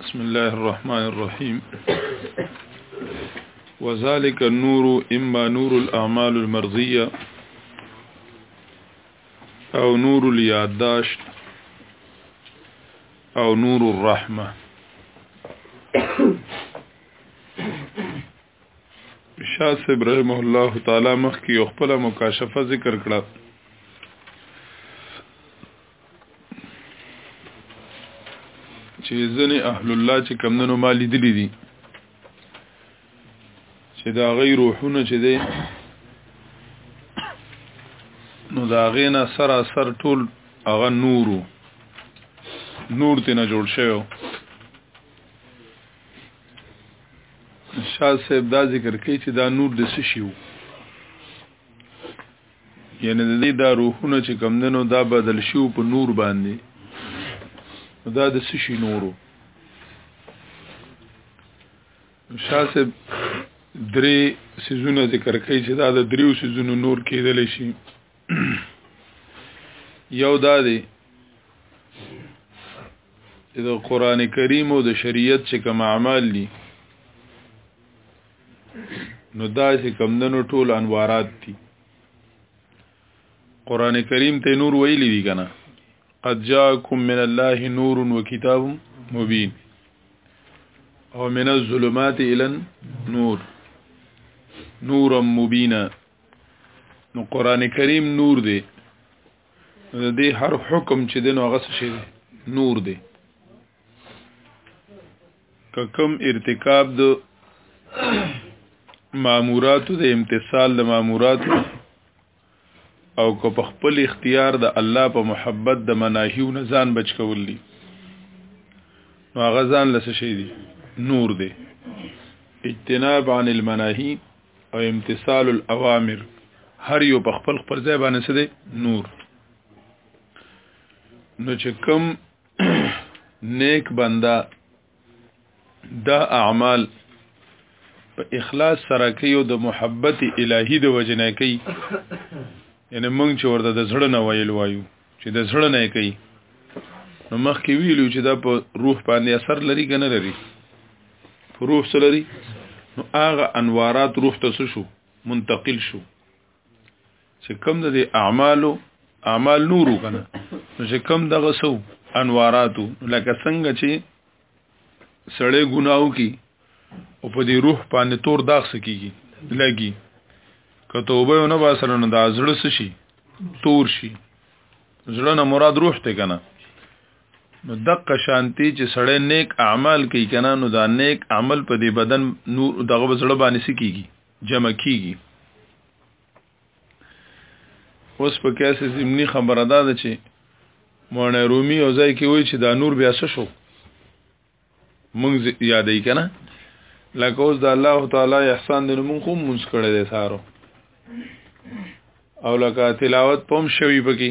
بسم الله الرحمن الرحيم وذلك النور إما نور الأعمال المرضية أو نور الياداشت او نور الرحمه شاه صاحب رحمه الله تعالی مخ کې یو خپل مکاشفه ذکر کړه چې ځنې اهل الله چې کمندونو مالی دي دي چې دا غي روحونه چې دي نو دا غینا سراسر ټول هغه نورو نور ته نه جوړ شوی شاه صاحب دا ذکر کوي چې دا نور د څه شي وو یعنی د دې دا روحونه چې کم دنو دا بدل شي په نور باندې دا د څه شي نورو شاه صاحب درې سيزونه ذکر کوي چې دا د دریو سيزونو نور کېدل شي یو دا دی چې د قران کریم او د شریعت چې کوم اعمال دي نو دا چې کمندنو ټول انوارات دي قران کریم ته نور ویلی دی کنه قد جاءکم من الله نور و کتاب مبین او من الظلمات الى نور نورا مبینا نو قران کریم نور دی د دې هر حکم چې دنو هغه څه شي نور دی که کوم ارتکاب د ماموراتو د امتصال د ماموراتو او که په خپل اختیار د الله په محبت د مناهیو نه ځان بچ کول دي نو هغه ځان لس شي دي نور دي اجتناب عن المناهی او امتصال الاوامر هر یو په خپل خپل ځای باندې څه دي نور نو چې کم نیک بنده دا اعمال په اخلاص سره کوي او د محبت الهي د وجنه کوي یعنی مونږ چې ورته د زړه نه ویل وایو چې د زړه نه کوي نو مخکې ویلو چې دا په روح باندې اثر لري که نه لري په روح څه لري نو هغه انوارات روح ته شو منتقل شو چې کم د اعمالو اعمال نورو کنه چې کم دغه سو انواراتو لکه څنګه چې سړی ګناو کی او په دې روح باندې تور داغ سکیږي لګي که توبه نه واسره نه د ازړه شي تور شي زړه نه مراد روح ته کنه نو دقه شانتی چې سړی نیک اعمال کوي کنه نو دا نیک عمل په دې بدن نور دغه زړه باندې سکیږي جمع کیږي اوس په کیسه زمینی خبره ده چې مونه رومي او ځای کې وای چې دا نور بیا څه شو مونږ یادې کنه لکه اوس د الله تعالی احسان دې مونږ هم مونږ کړی دی سارو او لکه تلاوت پوم شوی پکې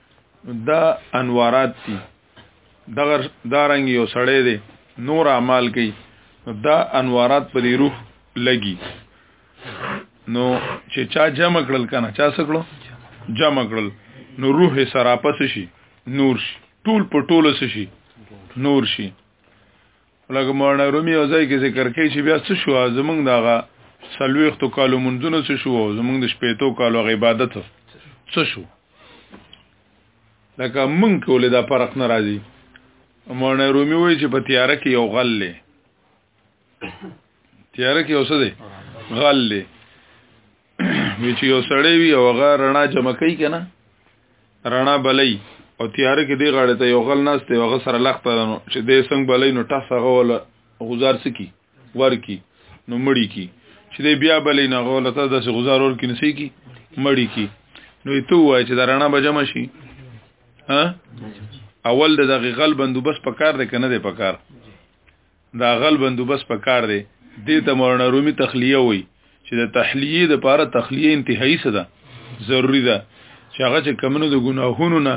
دا انوارات دي دغه دا رنګ یو سړی دی نور اعمال کوي دا انوارات په دې روح لګي نو چې چا جمع کړل کنه چا سکړو جمع کړل نو روح سراپس شي نور شي ټول په ټول شي نور شي لکه مولانا رومي یو ځای کې ذکر کوي چې بیا څه شو زمونږ دغه سلويختو کالو منځونو څه شو او زمونږ د شپېتو کالو عبادت څه شو لکه مونږ کولې دا فرق نه راځي مولانا رومي وایي چې په تیاره کې یو غل دی تیاره کې اوسه دی غل دی وی چې یو سړی وي او هغه رڼا جمع کوي کنه رڼا بلې او تیار کې دی غاړه ته یو غل نهسته هغه سره لخته چې دې څنګه بلې نو ټاس هغه ول غزار سکی ورکی نو مړی کی چې دې بیا بلې نه غول ته د غزار ور کې نسی کی مړی کی نو ته وای چې دا رڼا به جمع شي ها اول د دغه غل بندوبس پکار دی کنه دی پکار دا غل بندوبس په کار دی دې ته مولانا رومي تخلیه وای چې د تحلیه د پاره تخلیه انتهایی څه ده ضروری ده چې هغه چې کمنو د ګناهونو نه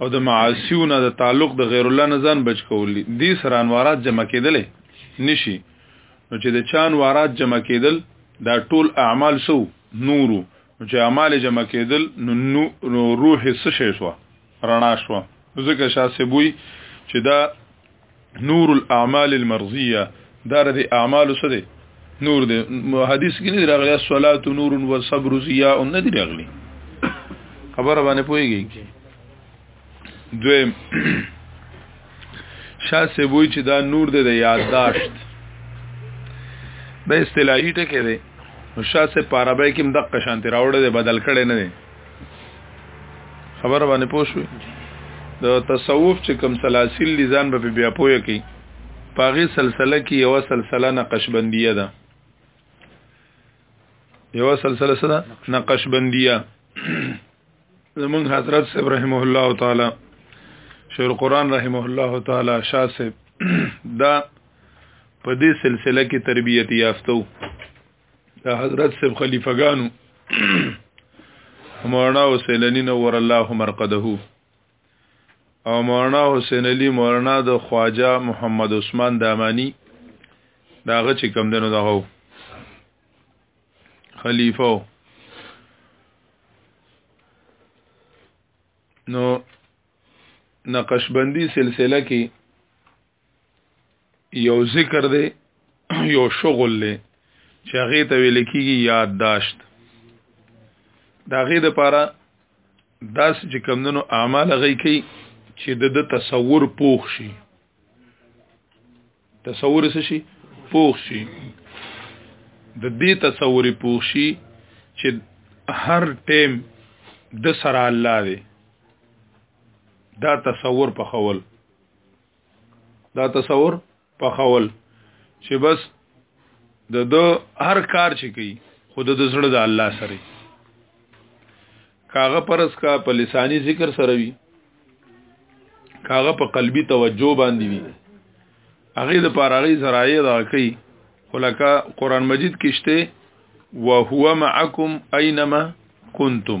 او د معاصیو نه د تعلق د غیر الله نه ځان بچ کول دي سره انوارات جمع کېدل نشي نو چې د چان وارات جمع کېدل دا ټول اعمال سو نورو چې اعمال جمع کېدل نو روح څه شي شو رڼا شو ځکه شاسبوي چې دا نور الاعمال المرضيه دا د اعمال څه دي نور دي حدیث کې نه راغلي الصلاه نور و صبر ضیاء نه دي راغلي خبره باندې پويږي دویم شاسه وای چې دا نور دي د یادداشت به اصطلاحي ټکی دی نو شاسه پارابای کې مدق شانتی راوړل دی بدل کړي نه دی خبر باندې پوښوي د تصوف چې کوم سلاسل دي ځان به بیا پوهه کوي پاغي سلسله کې یو سلسله نقشبندیه ده یو سلسله سره نقشبندیه زمون حضرت صاحب رحمه الله تعالی شیخ القرآن رحمه الله تعالی شاه صاحب دا په دې سلسله کې تربیت یافتو دا حضرت سب خلیفہ گانو مولانا حسین علی نور الله مرقده او مولانا حسین علی مولانا د خواجه محمد عثمان دامانی داغه چې کم دنو دغه خلیفہ نو نقشبندی سلسله کې یو ذکر دی یو شغل دی چې هغه ته ویل کیږي یادداشت دا غي د پاره داس چې کمندونو اعمال غي کوي چې د تصور پوښ شي تصور څه شي پوښ شي د دې تصور پوښ شي چې هر ټیم د سره الله دی دا تصور په خول دا تصور په خول چې بس د دو هر کار چې کوي خود د زړه د الله سره کاغه پرس کا په لسانی ذکر سره وي کاغه په قلبي توجه باندې وي هغه د پاراغي زراعي دا کوي خلکا قران مجید کېشته وهو معکم اينما کنتم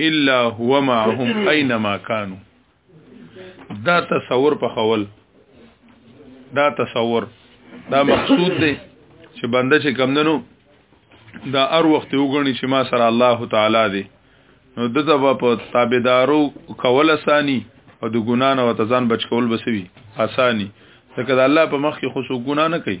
الا هو معهم اينما كانوا دا تصور په خول دا تصور دا مقصود دی چې بنده چې کمندنو دا ار وخت وګڼي چې ما سره الله تعالی دی نو دته په تابعدارو کول اساني او د ګنا نه وتزان بچ کول بسوي اساني ځکه د الله په مخ کې خو ګنا نه کوي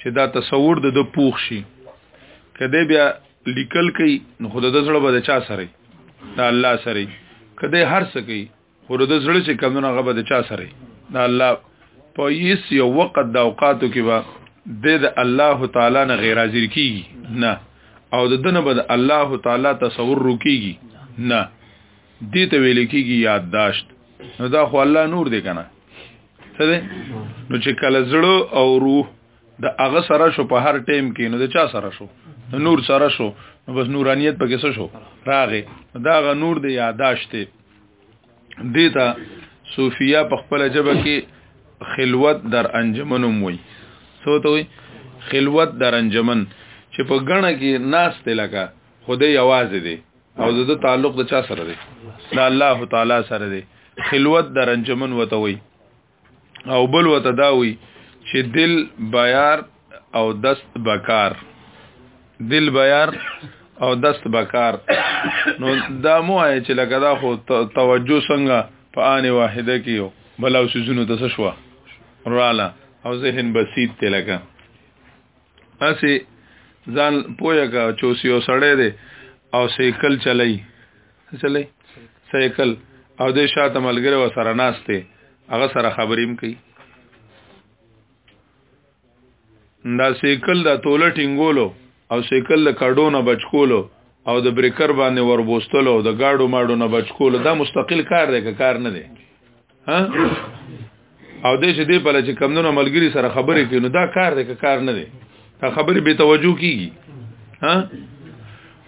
چې دا تصور د د پوښ شي کده بیا لیکل کوي نو خود د زړه به د چا سره دا الله سره کده هر څه کوي خود د زړه چې کمونه غبه د چا سره دا الله په یس یو وخت د اوقاتو کې به د الله تعالی نه غیر حاضر کیږي نه او د دنه بد الله تعالی تصور رکیږي نه دې ته ویل کیږي یادداشت نو دا خو الله نور دی کنه څه ده نو چې کله زړه او روح د هغه سره شو په هر ټیم کې نو د چا سره شو د نور سره شو نو بس نورانیت پکې څه شو راغې دا غ نور د یاداشت دی ته صوفیا په خپل جبه کې خلوت در انجمنوم وي څه ته وي خلوت در انجمن چې په غنه کې ناس ته لکه خدای आवाज دی او د تعلق د چا سره دی د الله تعالی سره دی خلوت د رنجمن وته وي او بل وته دا وي چې دل بیار او دست بکار دل بیار او دست بکار نو دا مو آیا چې لکه دا خو توجه څنګه په آن واحده کې یو بل او سيزونو ته شوا رااله او ذهن بسيط ته لکه اسی ځان پوهه کا چوسی او سړی دی او سیکل چلای چلای سیکل او د شاته ملګری و سره ناشته هغه سره خبریم کوي دا سیکل د توله ټینګولو او سیکل د کډونه بچکولو او د بریکر باندې وربوستلو د گاډو ماډو نه بچکولو دا مستقل کار دی که کار نه دی ها او دې چې دې په لچ کمندونو ملګری سره خبرې کوي نو دا کار دی که کار نه دی دا خبرې به توجه کیږي ها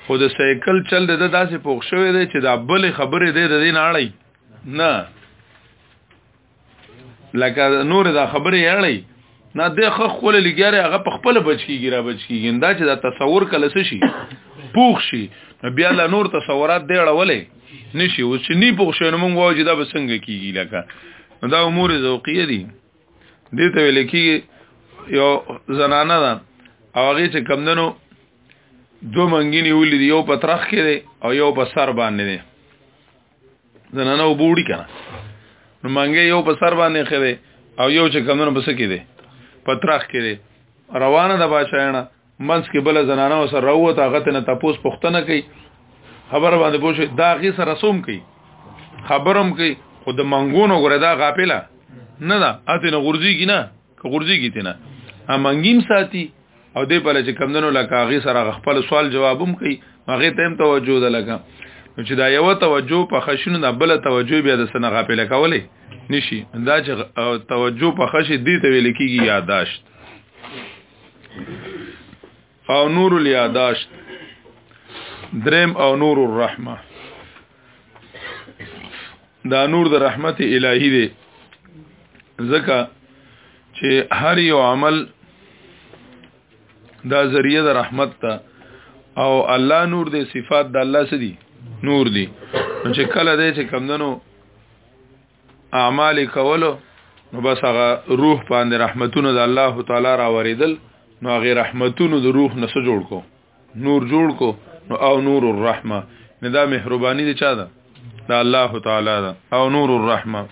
خو د سایکل چل د داسې پوښ شوې دی چې دا بل خبرې دې د دې نه اړای نه لکه نور دا خبرې اړای نه د خ خپل لګیاره هغه په خپل بچکیږي را بچکیږي دا چې دا تصور کله څه شي پوښ شي بیا لا نور تصورات دی اړولې نشي او چې نی پوښ شي نو موږ وایو چې دا بسنګ کیږي لکه دا امور ذوقیه دي دې ته ویل کیږي یو زنانه ده او هغه چې کمندنو دو منګینی ولې یو په ترخ کې او یو په سر باندې زنانه وبوړي کنه نو منګه یو په سر باندې خره او یو چې کمونه بس کې دي پترخ کې دي روانه د بادشاہانه منس کې بل زنانه او سره وو تا غته نه تپوس پښتنه کوي خبر باندې پوښي دا غي سره رسوم کوي خبرم کوي خود منګونو غره دا غاپله نه دا اته نه غورځي کی نه غورځي کیته نه امنګیم ساتي او دې په لچ کمندونو لکه هغه سره خپل سوال جوابوم کوي هغه ته هم توجه ده لکه نو چې دا یو توجه په خشنو نه بل توجه بیا د سن غافل کولې نشي دا چې توجه په خشې دې ته ویل کیږي یاداشت او نور الیاداشت درم او نور الرحمه دا نور د رحمت الهی دی ځکه چې هر یو عمل دا ذریعہ د رحمت ته او الله نور دی صفات د الله سدي نور دی چې کله دی چې کمندنو اعمال کولو نو بس هغه روح باندې رحمتونو د الله تعالی را وریدل نو هغه رحمتونو د روح نه جوړ کو نور جوړ کو نو او نور الرحمه نه دا مهرباني دي چا ده د الله تعالی ده او نور الرحمه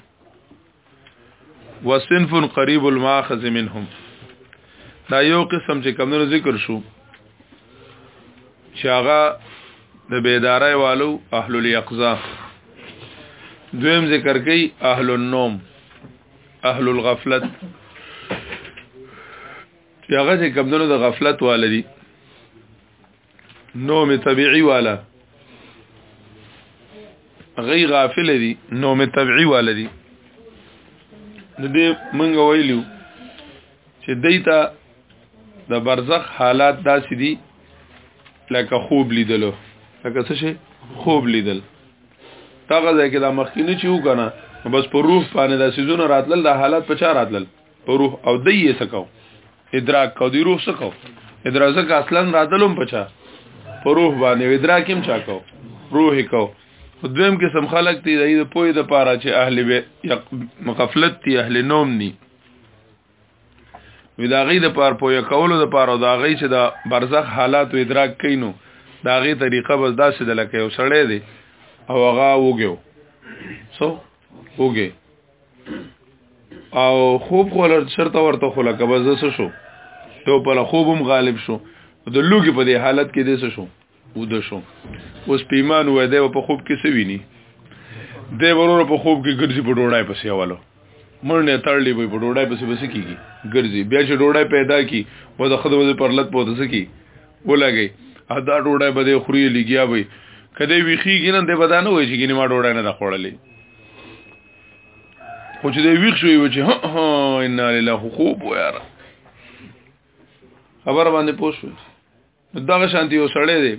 وصنف قریب الماخذ منهم دا یو قسم چې کمنو ذکر شو چې هغه د بیدارای والو اهل الیقظه دویم ذکر کوي اهل النوم اهل الغفلت چې هغه چې کمدنو د غفلت والدي نوم طبيعي والا غي غافل دي نوم طبيعي والدي د دې منګ ویلو چې دیتا د برزخ حالات داسې دي لکه خوب لیدلو لکه څه شي خوب لیدل تاغه ځای کې دا مخکینه چې وکنه بس په روح باندې د سيزونو راتلل د حالات په چا راتلل په روح او د یې سکو ادراک کو دی روح سکو ادراک ځکه اصلا راتلم په چا په روح باندې ادراک هم چا کو روح کو دویم قسم خلق دی د پوی د پاره چې اهل به مغفلت دی اهل نوم ني وی دا غي د پار پوهه کولو د پار او دا غي چې د برزخ حالات و ادراک کینو دا غي طریقه بس دا چې د لکه یو سړی دی او هغه وګیو سو وګي او خوب خو لر شرط ورته خو لکه بس شو یو په خوبم غالب شو د لوګي په دې حالت کې دې شو ود شو اوس پیمان وای دی په خوب کې سوینی دی ورور په خوب کې ګرځي په ډوړای پسې حوالو مرنه تړلې وي په ډوړای پسې بس کیږي ګرځي بیا چې ډوړای پیدا کی په د خدمت پرلت پوت سکی ولګي ادا ډوړای به خوري لګیا وي کله وی خيږي نه د بدن وای چې ګنې ما ډوړای نه خوړلې خو چې دی ویښ شوی و چې ها ها ان لله خوب و یاره خبر باندې پوښتنه دغه شانتي یو سړی دی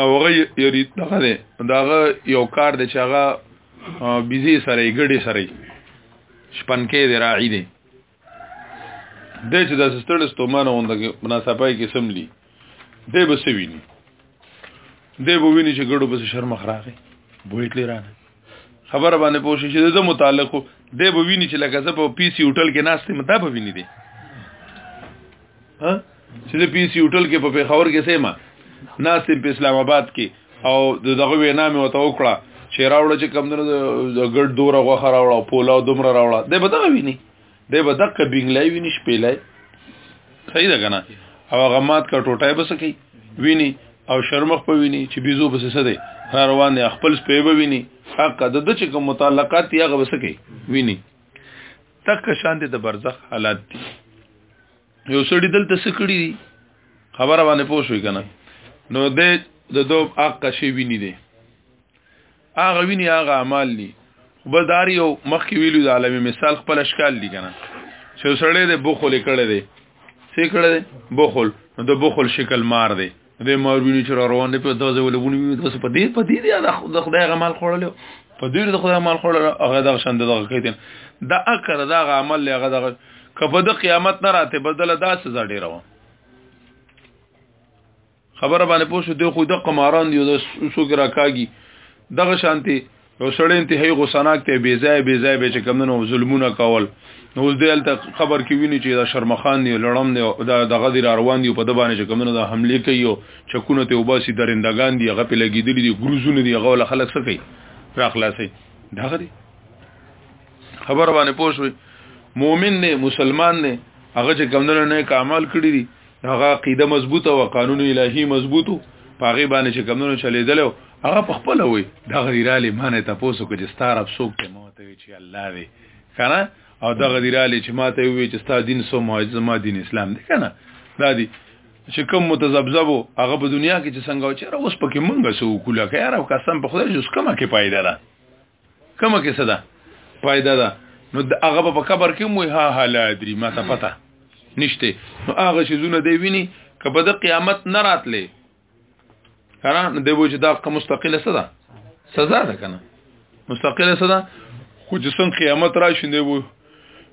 او هغه یری دغه دی داغه یو کار دی چې هغه بيزي سره ګډي سره شپنکې دی راعي دی د چې د سستړ ستومانه غونډه مناسبای کې سملی دی به سویني دی به ویني چې ګړو بس شرم خراغي بویتلی رانه خبره باندې پوه شي چې د متعلق دی به ویني چې لکه زه په پی سي هوټل کې ناشته متا به ویني دی ها چې د پی سي هوټل کې په پیښور کې سیمه ناشته په اسلام آباد کې او دغه وینا مې وته وکړه چې راوړل چې کم د ګډ دوره غوخه راوړل پولاو دومره راوړل دی به دا ویني دی به دقه بنگلای ویني شپېلای صحیح ده کنه او هغه مات کا ټوټای بس کوي ویني او شرمخ په ویني چې بيزو بس څه دی روان دی خپل سپې به ویني حق د د چې کوم متعلقات یې هغه بس کوي ویني تک شان دي د برزخ حالات دي یو سړی دلته سکړی دي خبره باندې پوه شوې کنه نو د د دوب حق شي ویني دي هغه ویني هغه اعمال دي خو بس دار یو مخکې ویلو د عالمي مثال خپل اشکال دي کنه چې سړی د بخل کړه دی څه کړه دی بخل نو د بخل شکل مار دی د مار ویني چې روان دی په دغه ولې ونی ویني تاسو په دې په دې دی د خدای غمال خوړل په دې د خدای غمال خوړل هغه دغه شند دغه کیدن دا اکر دا عمل هغه دغه کبه د قیامت نه راته بدل دا سزا ډیره خبره باندې پوښتنه دی خو د قماران دی د سوګ راکاږي دغه شانتي یو سړی انتهایی غوسناک ته بی ځای بی ځای به چې کمنو ظلمونه کول نو اوس دلته خبر کې ویني چې دا شرمخان دی لړم دی دا دغه دی روان دی په د باندې چې کمنو دا حمله کوي او چکونه ته وباسي درندگان دی هغه په لګیدلی دی ګروزونه دی هغه خلک څه کوي راخلاصي دغه دی خبر باندې پوښوي مؤمن نه مسلمان نه هغه چې کمنو نه کمال کړی دی هغه عقیده مضبوطه او قانون الهي مضبوطو پاغه باندې چې کمونو چلیدل هغه په خپل وي دا غیراله معنی تاسو کې چې ستاره افسوک ته موته وی چې الله دی کنه او دا غیراله چې ماته وی چې ستا دین سو معجزه ما دین اسلام دی کنه دا دی چې کوم متذبذبو هغه په دنیا کې چې څنګه و چې اوس پکې مونږه سو کوله خیر او قسم په خدای چې اوس کومه کې پایده ده کومه کې صدا فائدہ ده نو هغه په قبر کې مو ها حالا دري ما ته پته نشته نو هغه چې زونه دی ویني کبه د قیامت نه راتلې کنه نو دی وجه دا مستقله صدا سزا ده کنه مستقله صدا خو چې څنګه قیامت راشي دی وو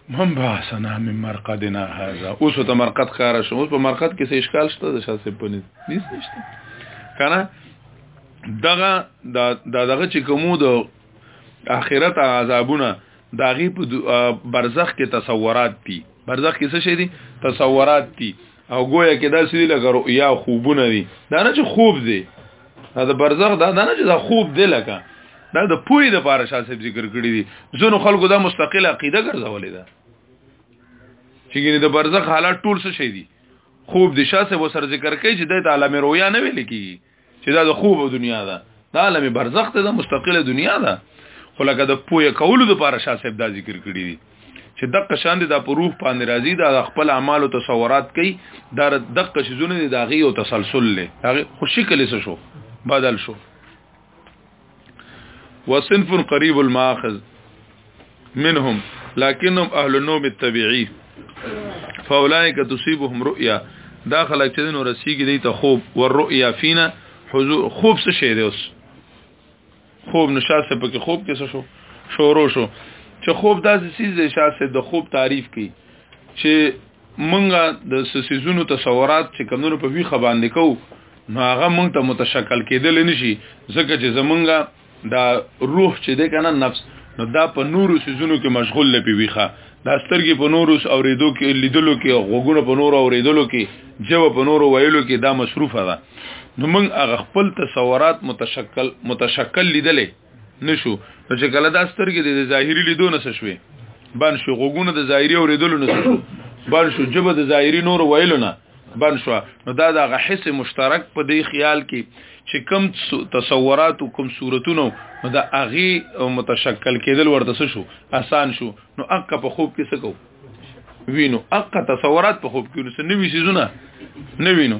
من باسنا من مرقدنا هذا اوس ته مرقد کار شو اوس په مرقد کې څه اشکال شته د شاسې پنځ هیڅ نشته کنه دغه دا دغه چې کومو د اخرت عذابونه داغي په برزخ کې تصورات دي برزخ کې څه شي دي تصورات دي او گویا کې دا سړي لکه رؤیا خوبونه دي دا نه چې خوب دی دا د برزخ دا نه چې دا خوب دی لکه دا د پوی د پاره شاه صاحب ذکر کړی دي زونو خلکو دا مستقله عقیده ګرځولې ده چې ګینه د برزخ حالات ټول څه شي دي خوب د شاه صاحب سره ذکر کوي چې د عالم رؤیا نه ویل کیږي چې دا د خوب دنیا ده دا عالم برزخ ته د مستقله دنیا ده خو لکه د پوهه کولو د پاره شاه صاحب دا ذکر کړی دي چې دغه شان د په روح باندې راضي دا خپل اعمال او تصورات کوي دا دغه شزونه د داغي او تسلسل له هغه خو شکل څه شو بدل شو وصنف قريب الماخذ منهم لكنهم اهل النوم الطبيعي فاولئك تصيبهم رؤيا دا خلک چې نو رسیږي دی ته خوب ور رؤيا فينا حضور خوب څه شي دی اوس خوب نشاسه پکې خوب کې څه شو شورو شو چې خوب داسې چیز دی شاسه د خوب تعریف کوي چې مونږه د سسیزونو تصورات چې کمونو په ویخه باندې کو نو هغه مونږ ته متشکل کېدل نشي ځکه چې زمونږه دا روح چې ده کنه نفس نو دا په نورو سيزونو کې مشغول لپی ویخه دا سترګې په نورو اوریدو کې لیدلو کې غوګونه په نورو اوریدلو کې جو په نورو ویلو کې دا مصروفه ده نو موږ هغه خپل تصورات متشکل متشکل لیدلې نشو نو چې کله دا سترګې د ظاهري لیدو نه شوي بن شو غوګونه د ظاهري اوریدلو نه شو بن شو جبه د ظاهري نور ویلو نه بن شو نو دا د غحس مشترک په دې خیال کې چې کم تصورات او کم صورتونو نو دا اغي متشکل کېدل ورته شو آسان شو نو اقا په خوب کې سکو وینو اقا تصورات په خوب کې نو نوې سيزونه نه وینو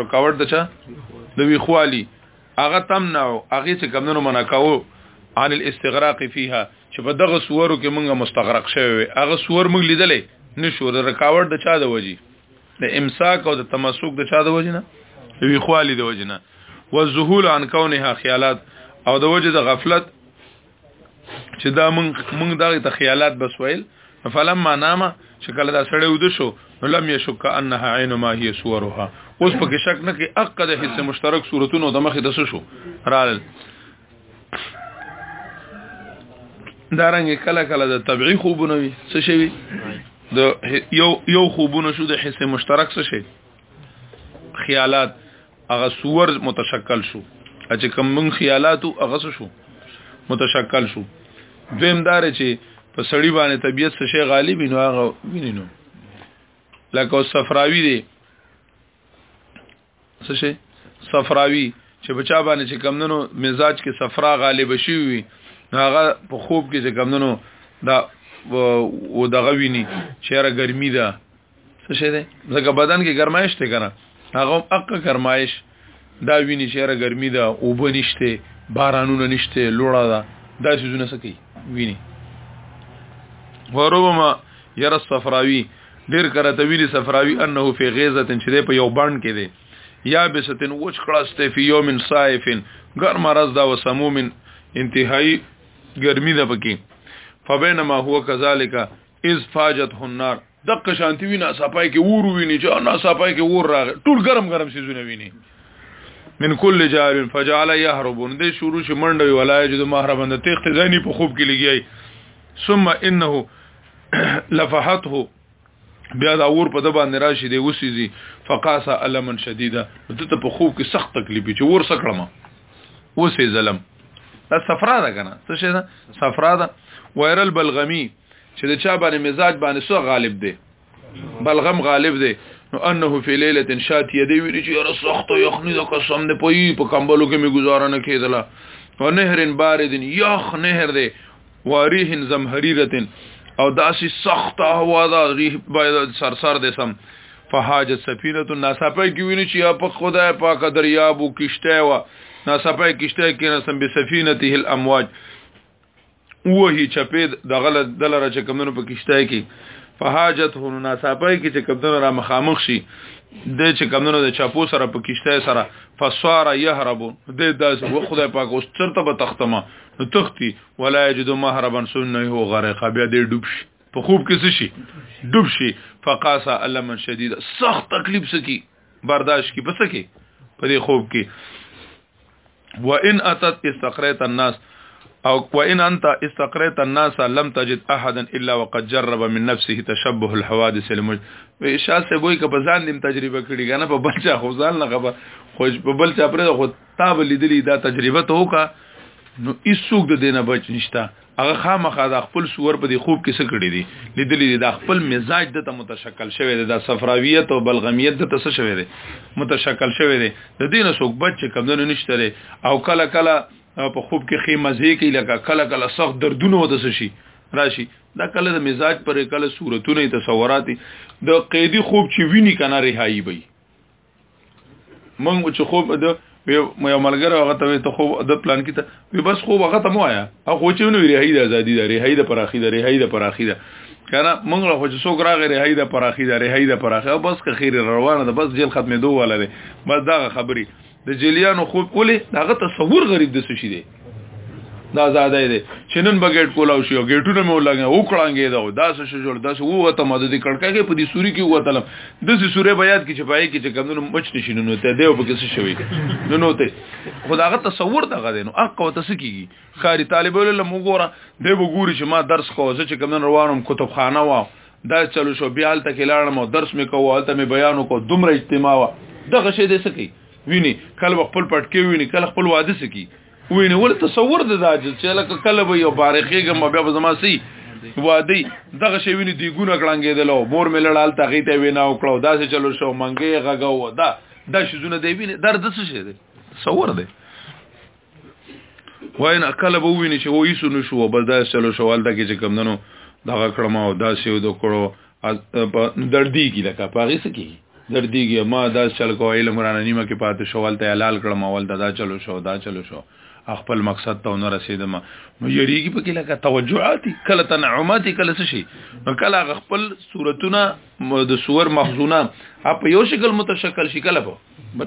رکاوټ د چا د وی خوالی هغه تمنع هغه چې کمنو منع کاو عن الاستغراق فيها چې په دغه سورو کې موږ مستغرق شوی هغه سور موږ لیدلې نشو د رکاوټ د چا د وجي د امساک او د تمسک د چا د وجي نه وی خوالی د وجي نه والذهول عن كونها خیالات او د وجه د غفلت چې دا مونږ مونږ دغه ته خیالات بس ویل فلما نام چې کله دا سړی ود شو نو لم یشک انها عین ما هي صورها اوس په کې شک نه کې عقد حصہ مشترک صورتونو د مخې د شو رال دارنګ کله کله د طبيعي خوبونه وي څه شي د یو یو خوبونه شو د حصہ مشترک څه شي خیالات هغه صور متشکل شو چې کوم من خیالاتو هغه شو متشکل شو دویم دار چې په سړی باندې طبیعت څه شی غالب نو هغه وینینو لکه صفراوی دی څه شی صفراوی چې بچا باندې چې کمندونو مزاج کې صفرا غالب شي وي هغه په خوب کې چې کمندونو دا و دغه ویني چې را ګرمي ده څه شي ده ځکه بدن کې ګرمایش ته کنه هغه هم اقا ګرمایش دا ویني چې را ګرمي ده او به نشته بارانونه نشته لوړه ده دا سيزونه سکی ویني وربما ير الصفراوي ډیر کرته ویلي صفراوي انه فی غیظه چې په یو باند کې دی یا بستن وچ کړهسته فی یوم صائفن ګرم مرز دا وسموم انتهایی ګرمي ده پکې فبینما هو کذالک از فاجت النار دغه شانتی وینا صفای کې ور ویني چې انا صفای کې ور راغ ټول ګرم ګرم سيزونه ویني من کل جار فجعل يهرب دې شروع شي منډه ولای چې د محرم د تخت زنی په خوب کې لګیای ثم انه لفحته بیا دا ور په د باندې راشي دی وسیزي فقاسا المن شدیده ته ته په خوب کې سخت تکلیف چې ور سکړم وسې ظلم دا صفرا ده کنه څه شه ده صفرا ده وایرل بلغمی چې د چا باندې مزاج باندې سو غالب دی بلغم غالب دی نو انه فی لیلۃ شاتیه دی ویل چې را سخت یخنی د قسم نه پوی په کمبلو کې می گزاره نه کیدله او نهرن باردن یخ نهر دی واریهن زمهریرتن او داسې سخت هوا دا ریح باید سرسر دې سم فحاجت سفینه الناسپه کې ویني چې په خدای پاک دریابو کشته وا ناسپه کشته کې نسم به سفینته الامواج وهي چپې د غلط دلاره چې کمونو په کشتای کې فهاجت هونو ناصاپای کې چې کمونو را مخامخ شي د چې کمونو د چاپو سره په کشتای سره فسوار يهرب د داس و خدای پاک اوس چرته په تختمه نو تختی ولا یجد مهربا سنه هو غرق بیا دې ډوب شي په خوب کې څه شي ډوب شي فقاسا الم شدید سخت تکلیف سکی برداشت کی پس کی په دې خوب کې وان اتت استقريت الناس او وان انت استقريت الناس لم تجد احدا الا وقد جرب من نفسه تشبه الحوادث المج وشا سه وای ک په ځان دیم تجربه کړي غنه په بل چا خو ځان نه خبر خو په بل چا پر خو تاب لیدلی دا تجربه ته وکا نو هیڅوک د دینه بچ نشتا هغه خامخا د خپل سور په دی خوب کې څه کړی دی لیدلې دی د خپل مزاج د ته متشکل شوی دی د صفراویت او بلغمیت د ته څه شوی دی متشکل شوی دی د دین سوک بچ کمونه نشته او کله کله په خوب کې خې مزه کې لکه کله کله سخت دردونه وته شي راشي دا کله د مزاج پر کله صورتونه تصورات د قیدی خوب چې ویني کنه رهایی وي مونږ چې خوب د یو ملګری هغه ته ته خوب د پلان کې ته بس خوب هغه ته مو آیا هغه چې نو ریحي د ازادي د ریحي د پراخي د ریحي د پراخي د کنه مونږ له خو چې څوک راغی ریحي د پراخي د ریحي د پراخي بس که خیر روانه ده بس جیل ختمې دوه ولاله بس دا خبري د جیلیانو خوب ولې داغه تصور غریب د څه شي دی دا زاده دی چې نن به ګیټ کولاو شي او ګیټونه مې ولګا او کړانګې دا دا څه شو جوړ دا څه وو ته ماده دې کړکې کې په دې سوري کې وو تلم د دې سورې بیات کې چې پای کې چې کمونو مچ نشي نو ته دی او په کې څه شوی نو نو ته خداغه تصور ته غدې نو اق او تاسو کېږي خاري طالب ول له وګوره دی وګوري چې ما درس خو زه چې کمونو روانم کتابخانه وا دا چلو شو بیا حالت کې لاړم او درس مې کوو حالت مې بیان وکړ دومره اجتماع وا دغه شی دې سکی ویني کله خپل پټکی ویني کله خپل واده سکی ویني ول تصور د داجل چې لکه کله به یو بارخېګم بیا به زما سي وادي دغه شی ویني دی ګونه کړنګېدلو مور مې لړال ته غیته وینا وکړو دا چې چلو شو منګي غغو دا د شزونه دی ویني درد څه شي دی تصور دی وای نه کله به ویني چې وایي سونو شو بس دا چلو شوال دا کې چې کم دنو دغه کړم او دا سیو د کړو دردی کی لکه پاغي سکی دردیږي ما دا چل کو علم رانه نیمه کې پاتې شوال ته حلال کړم اول دا, دا چلو شو دا چلو شو خپل مقصد ته نه رسیدم نو یریږي په کې لکه توجعاتي کله تنعماتي کله څه شي نو کله خپل صورتونه د صور مخزونه په یو شکل متشکل شي کله په